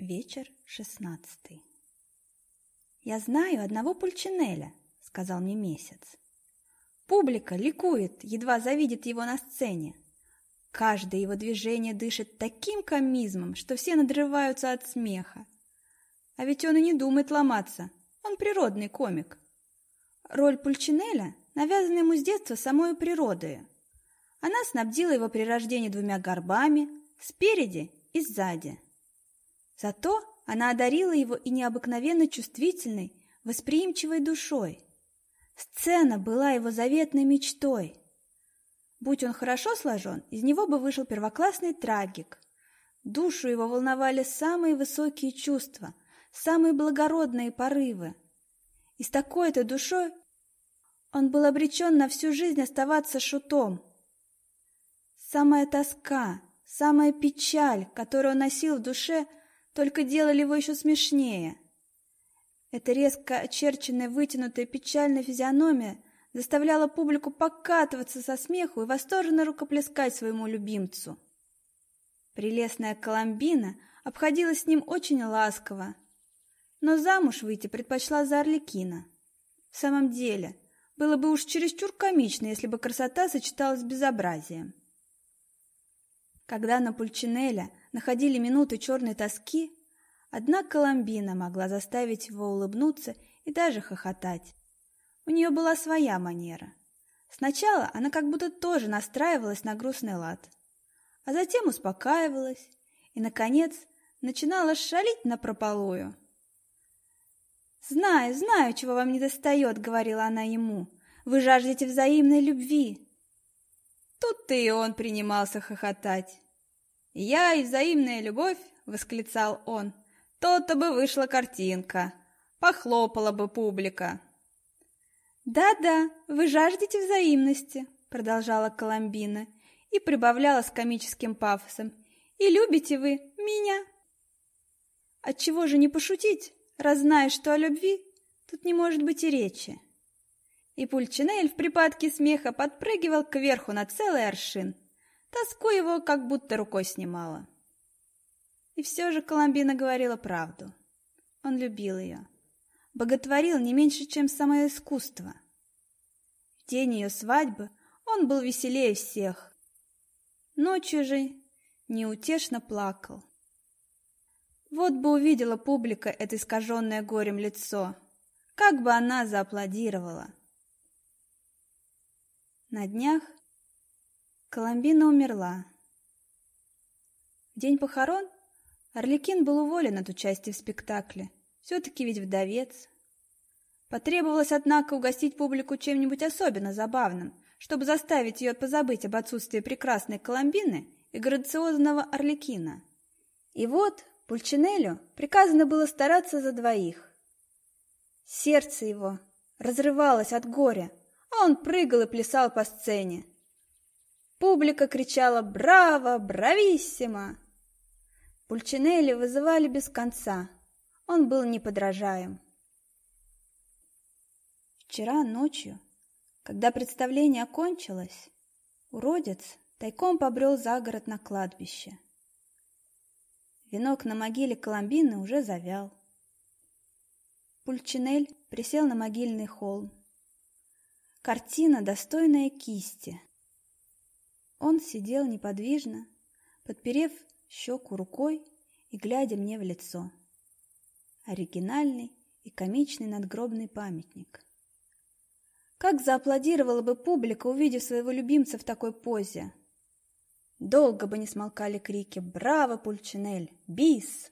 Вечер шестнадцатый. «Я знаю одного Пульчинеля», — сказал мне месяц. Публика ликует, едва завидит его на сцене. Каждое его движение дышит таким комизмом, что все надрываются от смеха. А ведь он и не думает ломаться, он природный комик. Роль Пульчинеля навязана ему с детства самой природой. Она снабдила его при рождении двумя горбами, спереди и сзади. Зато она одарила его и необыкновенно чувствительной, восприимчивой душой. Сцена была его заветной мечтой. Будь он хорошо сложен, из него бы вышел первоклассный трагик. Душу его волновали самые высокие чувства, самые благородные порывы. И с такой-то душой он был обречен на всю жизнь оставаться шутом. Самая тоска, самая печаль, которую он носил в душе – только делали его еще смешнее. Эта резко очерченная, вытянутая, печальная физиономия заставляла публику покатываться со смеху и восторженно рукоплескать своему любимцу. Прелестная Коломбина обходилась с ним очень ласково, но замуж выйти предпочла за Орликина. В самом деле, было бы уж чересчур комично, если бы красота сочеталась с безобразием. Когда на Пульчинеля находили минуты черной тоски, одна Коломбина могла заставить его улыбнуться и даже хохотать. У нее была своя манера. Сначала она как будто тоже настраивалась на грустный лад, а затем успокаивалась и, наконец, начинала шалить напропалую. «Знаю, знаю, чего вам не достает», — говорила она ему. «Вы жаждете взаимной любви». Тут-то и он принимался хохотать. «Я и взаимная любовь!» — восклицал он. «То-то бы вышла картинка, похлопала бы публика». «Да-да, вы жаждете взаимности», — продолжала Коломбина и прибавляла с комическим пафосом. «И любите вы меня». Отчего же не пошутить, раз знаешь, что о любви тут не может быть и речи? И Пульчинель в припадке смеха подпрыгивал кверху на целый аршин. Тоску его как будто рукой снимала. И все же Коломбина говорила правду. Он любил ее. Боготворил не меньше, чем самое искусство. В день ее свадьбы он был веселее всех. Ночью же неутешно плакал. Вот бы увидела публика это искаженное горем лицо, как бы она зааплодировала. На днях Коломбина умерла. В день похорон Орликин был уволен от участия в спектакле. Все-таки ведь вдовец. Потребовалось, однако, угостить публику чем-нибудь особенно забавным, чтобы заставить ее позабыть об отсутствии прекрасной Коломбины и грациозного Орликина. И вот Пульчинелю приказано было стараться за двоих. Сердце его разрывалось от горя, а он прыгал и плясал по сцене. Публика кричала «Браво! Брависсимо!». Пульчинелли вызывали без конца. Он был неподражаем. Вчера ночью, когда представление окончилось, уродец тайком побрел за город на кладбище. Венок на могиле Коломбины уже завял. Пульчинель присел на могильный холм. Картина, достойная кисти. Он сидел неподвижно, подперев щеку рукой и глядя мне в лицо. Оригинальный и комичный надгробный памятник. Как зааплодировала бы публика, увидев своего любимца в такой позе! Долго бы не смолкали крики «Браво, Пульчинель! Бис!»